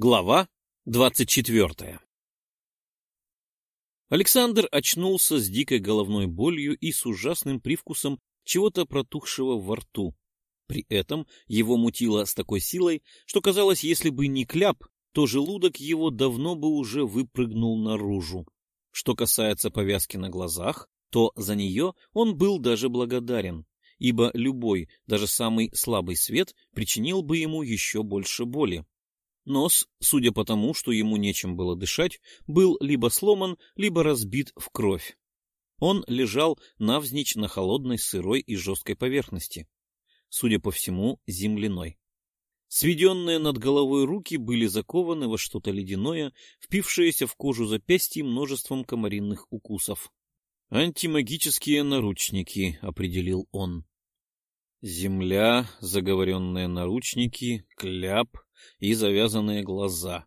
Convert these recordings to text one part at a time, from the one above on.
Глава двадцать четвертая Александр очнулся с дикой головной болью и с ужасным привкусом чего-то протухшего во рту. При этом его мутило с такой силой, что казалось, если бы не кляп, то желудок его давно бы уже выпрыгнул наружу. Что касается повязки на глазах, то за нее он был даже благодарен, ибо любой, даже самый слабый свет причинил бы ему еще больше боли. Нос, судя по тому, что ему нечем было дышать, был либо сломан, либо разбит в кровь. Он лежал навзничь на холодной, сырой и жесткой поверхности. Судя по всему, земляной. Сведенные над головой руки были закованы во что-то ледяное, впившееся в кожу запястья множеством комаринных укусов. «Антимагические наручники», — определил он. Земля, заговоренные наручники, кляп — и завязанные глаза.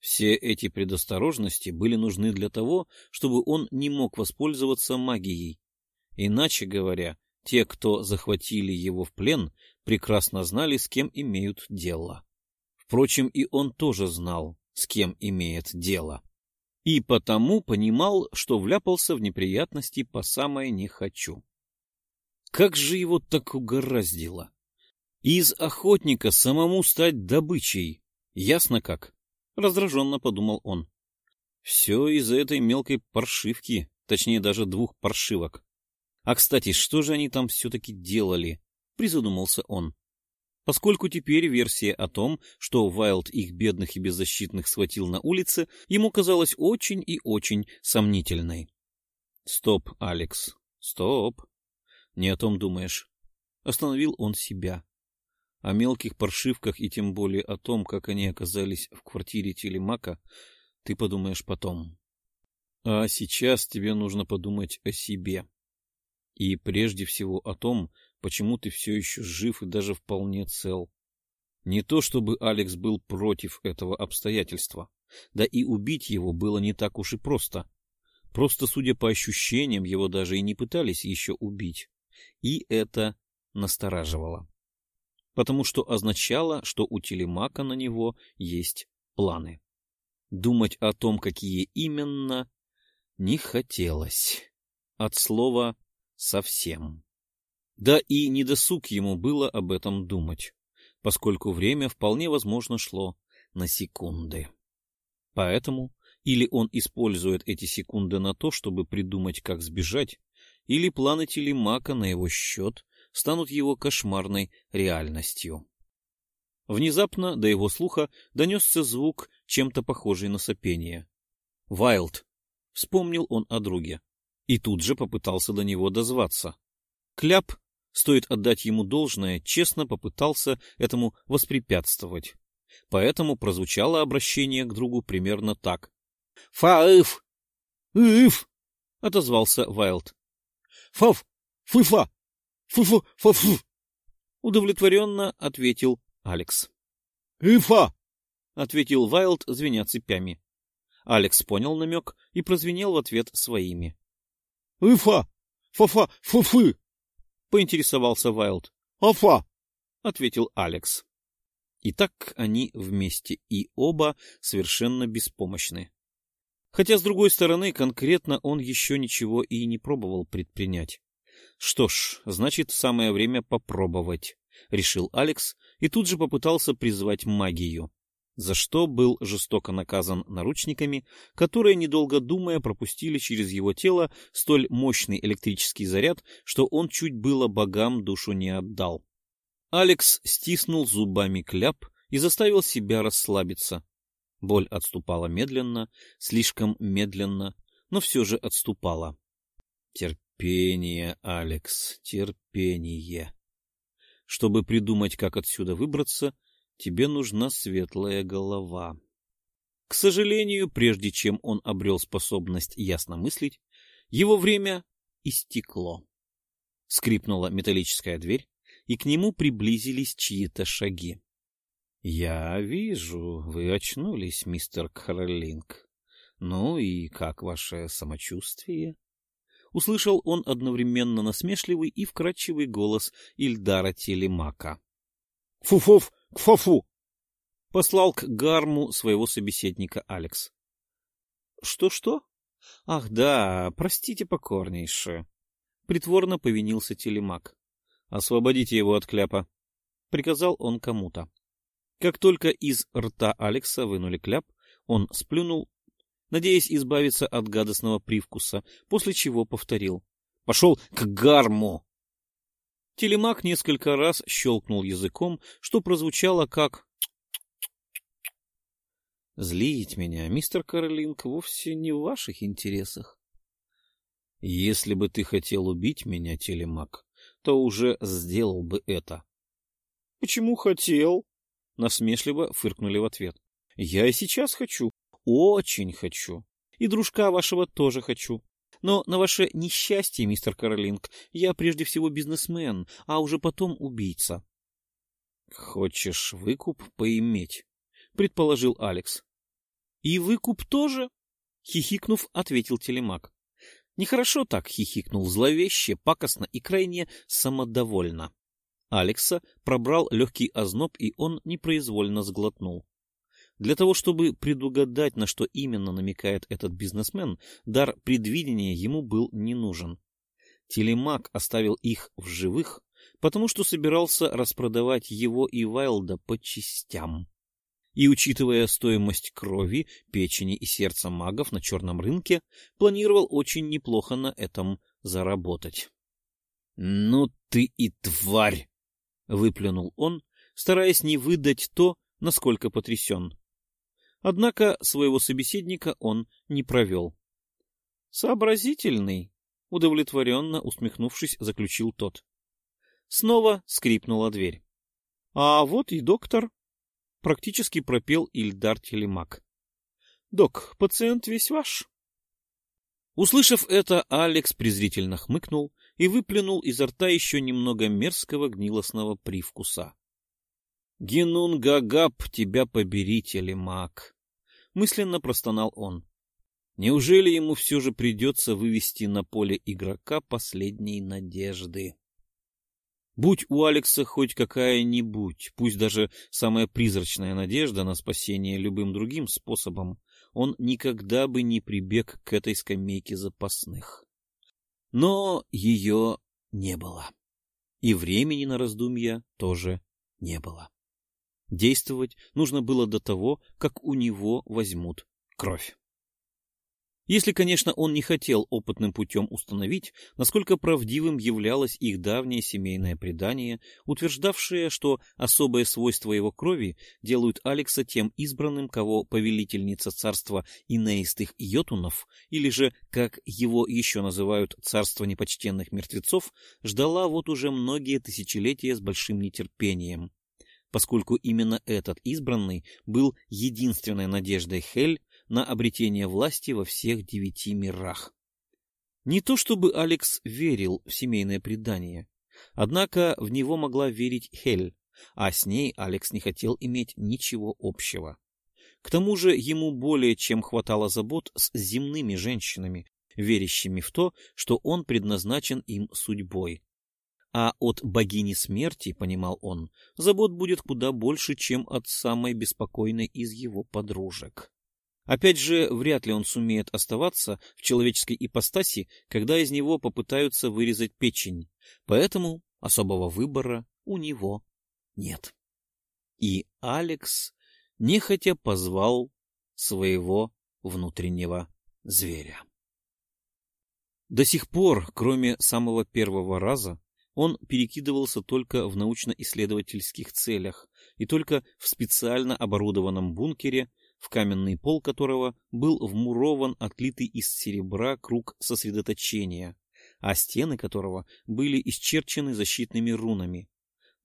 Все эти предосторожности были нужны для того, чтобы он не мог воспользоваться магией. Иначе говоря, те, кто захватили его в плен, прекрасно знали, с кем имеют дело. Впрочем, и он тоже знал, с кем имеет дело. И потому понимал, что вляпался в неприятности по самое не хочу. Как же его так угораздило! Из охотника самому стать добычей. Ясно как? Раздраженно подумал он. Все из-за этой мелкой паршивки, точнее даже двух паршивок. А, кстати, что же они там все-таки делали? Призадумался он. Поскольку теперь версия о том, что Вайлд их бедных и беззащитных схватил на улице, ему казалась очень и очень сомнительной. Стоп, Алекс, стоп. Не о том думаешь. Остановил он себя. О мелких паршивках и тем более о том, как они оказались в квартире Телемака, ты подумаешь потом. А сейчас тебе нужно подумать о себе. И прежде всего о том, почему ты все еще жив и даже вполне цел. Не то чтобы Алекс был против этого обстоятельства, да и убить его было не так уж и просто. Просто, судя по ощущениям, его даже и не пытались еще убить. И это настораживало потому что означало, что у телемака на него есть планы. Думать о том, какие именно, не хотелось. От слова «совсем». Да и недосуг ему было об этом думать, поскольку время вполне возможно шло на секунды. Поэтому или он использует эти секунды на то, чтобы придумать, как сбежать, или планы телемака на его счет станут его кошмарной реальностью. Внезапно до его слуха донесся звук, чем-то похожий на сопение. «Вайлд!» — вспомнил он о друге. И тут же попытался до него дозваться. Кляп, стоит отдать ему должное, честно попытался этому воспрепятствовать. Поэтому прозвучало обращение к другу примерно так. «Фаыф!» «Иф!» — отозвался Вайлд. «Фав! Фыфа! Фу-фу-фу-фу! — удовлетворенно ответил Алекс. — Ифа! — ответил Вайлд, звеня цепями. Алекс понял намек и прозвенел в ответ своими. — Ифа! Фа-фа! Фу-фы! — поинтересовался Вайлд. — Афа! — ответил Алекс. И так они вместе, и оба совершенно беспомощны. Хотя, с другой стороны, конкретно он еще ничего и не пробовал предпринять. Что ж, значит, самое время попробовать, решил Алекс и тут же попытался призвать магию, за что был жестоко наказан наручниками, которые, недолго думая, пропустили через его тело столь мощный электрический заряд, что он чуть было богам душу не отдал. Алекс стиснул зубами кляп и заставил себя расслабиться. Боль отступала медленно, слишком медленно, но все же отступала. Терпение Терпение, Алекс, терпение. Чтобы придумать, как отсюда выбраться, тебе нужна светлая голова. К сожалению, прежде чем он обрел способность ясно мыслить, его время истекло. Скрипнула металлическая дверь, и к нему приблизились чьи-то шаги. — Я вижу, вы очнулись, мистер Кроллинг. Ну и как ваше самочувствие? Услышал он одновременно насмешливый и вкрадчивый голос Ильдара Телемака. «Фу-фуф! Кфафу!» Послал к Гарму своего собеседника Алекс. Что-что? Ах, да, простите покорнейше. Притворно повинился телемак. Освободите его от кляпа. Приказал он кому-то. Как только из рта Алекса вынули кляп, он сплюнул, надеясь избавиться от гадостного привкуса, после чего повторил. «Пошел к гарму!» Телемак несколько раз щелкнул языком, что прозвучало как Злить меня, мистер Каролинг, вовсе не в ваших интересах. Если бы ты хотел убить меня, телемак, то уже сделал бы это. — Почему хотел? — насмешливо фыркнули в ответ. — Я и сейчас хочу. Очень хочу. И дружка вашего тоже хочу. Но на ваше несчастье, мистер Каролинг, я прежде всего бизнесмен, а уже потом убийца. — Хочешь выкуп поиметь? — предположил Алекс. — И выкуп тоже? — хихикнув, ответил телемак. Нехорошо так хихикнул, зловеще, пакостно и крайне самодовольно. Алекса пробрал легкий озноб, и он непроизвольно сглотнул. Для того, чтобы предугадать, на что именно намекает этот бизнесмен, дар предвидения ему был не нужен. Телемак оставил их в живых, потому что собирался распродавать его и Вайлда по частям и, учитывая стоимость крови, печени и сердца магов на черном рынке, планировал очень неплохо на этом заработать. — Ну ты и тварь! — выплюнул он, стараясь не выдать то, насколько потрясен. Однако своего собеседника он не провел. — Сообразительный, — удовлетворенно усмехнувшись, заключил тот. Снова скрипнула дверь. — А вот и доктор, практически пропел Ильдар Телемак. «Док, пациент весь ваш». Услышав это, Алекс презрительно хмыкнул и выплюнул изо рта еще немного мерзкого гнилостного привкуса. «Генун Гагап, тебя побери, Телемак!» — мысленно простонал он. Неужели ему все же придется вывести на поле игрока последней надежды? Будь у Алекса хоть какая-нибудь, пусть даже самая призрачная надежда на спасение любым другим способом, он никогда бы не прибег к этой скамейке запасных. Но ее не было. И времени на раздумья тоже не было. Действовать нужно было до того, как у него возьмут кровь. Если, конечно, он не хотел опытным путем установить, насколько правдивым являлось их давнее семейное предание, утверждавшее, что особые свойства его крови делают Алекса тем избранным, кого повелительница царства инеистых йотунов, или же, как его еще называют, царство непочтенных мертвецов, ждала вот уже многие тысячелетия с большим нетерпением поскольку именно этот избранный был единственной надеждой Хель на обретение власти во всех девяти мирах. Не то чтобы Алекс верил в семейное предание, однако в него могла верить Хель, а с ней Алекс не хотел иметь ничего общего. К тому же ему более чем хватало забот с земными женщинами, верящими в то, что он предназначен им судьбой. А от богини смерти, понимал он, забот будет куда больше, чем от самой беспокойной из его подружек. Опять же, вряд ли он сумеет оставаться в человеческой ипостаси, когда из него попытаются вырезать печень, поэтому особого выбора у него нет. И Алекс нехотя позвал своего внутреннего зверя. До сих пор, кроме самого первого раза, он перекидывался только в научно-исследовательских целях и только в специально оборудованном бункере в каменный пол которого был вмурован отлитый из серебра круг сосредоточения, а стены которого были исчерчены защитными рунами.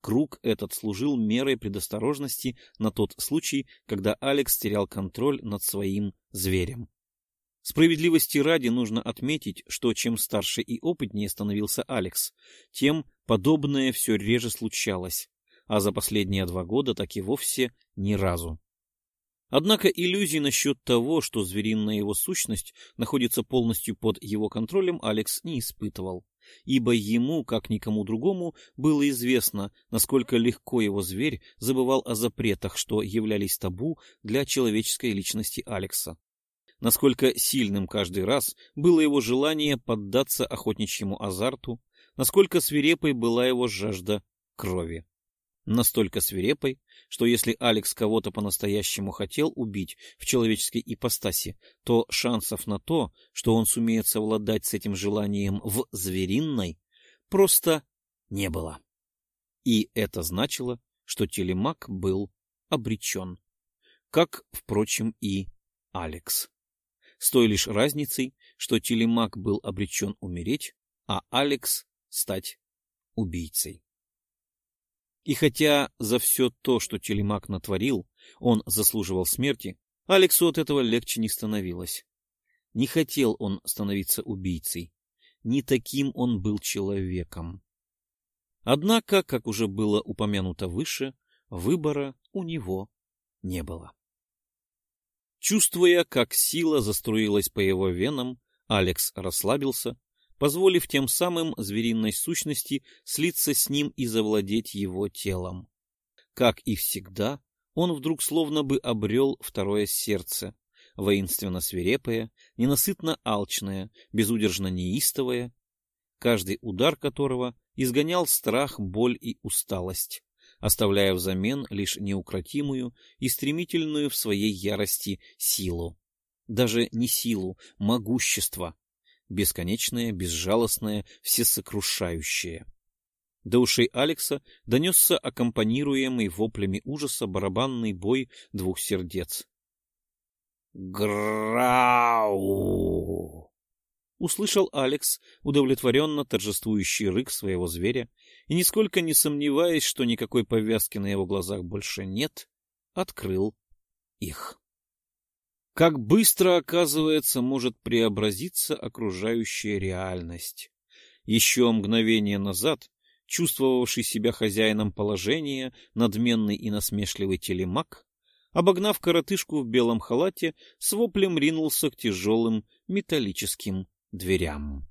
Круг этот служил мерой предосторожности на тот случай, когда Алекс терял контроль над своим зверем. Справедливости ради нужно отметить, что чем старше и опытнее становился Алекс, тем подобное все реже случалось, а за последние два года так и вовсе ни разу. Однако иллюзий насчет того, что звериная его сущность находится полностью под его контролем, Алекс не испытывал. ибо ему, как никому другому, было известно, насколько легко его зверь забывал о запретах, что являлись табу для человеческой личности Алекса. Насколько сильным каждый раз было его желание поддаться охотничьему азарту, насколько свирепой была его жажда крови. Настолько свирепой, что если Алекс кого-то по-настоящему хотел убить в человеческой ипостаси, то шансов на то, что он сумеет совладать с этим желанием в зверинной, просто не было. И это значило, что телемак был обречен. Как, впрочем, и Алекс. С той лишь разницей, что телемак был обречен умереть, а Алекс стать убийцей. И хотя за все то, что Телемак натворил, он заслуживал смерти, Алексу от этого легче не становилось. Не хотел он становиться убийцей. Не таким он был человеком. Однако, как уже было упомянуто выше, выбора у него не было. Чувствуя, как сила заструилась по его венам, Алекс расслабился позволив тем самым звериной сущности слиться с ним и завладеть его телом. Как и всегда, он вдруг словно бы обрел второе сердце, воинственно свирепое, ненасытно алчное, безудержно неистовое, каждый удар которого изгонял страх, боль и усталость, оставляя взамен лишь неукротимую и стремительную в своей ярости силу. Даже не силу, могущество, бесконечное, безжалостное, всесокрушающее. До ушей Алекса донесся аккомпанируемый воплями ужаса барабанный бой двух сердец. «Грау!» Услышал Алекс удовлетворенно торжествующий рык своего зверя и, нисколько не сомневаясь, что никакой повязки на его глазах больше нет, открыл их. Как быстро, оказывается, может преобразиться окружающая реальность. Еще мгновение назад, чувствовавший себя хозяином положения, надменный и насмешливый телемак, обогнав коротышку в белом халате, с воплем ринулся к тяжелым металлическим дверям.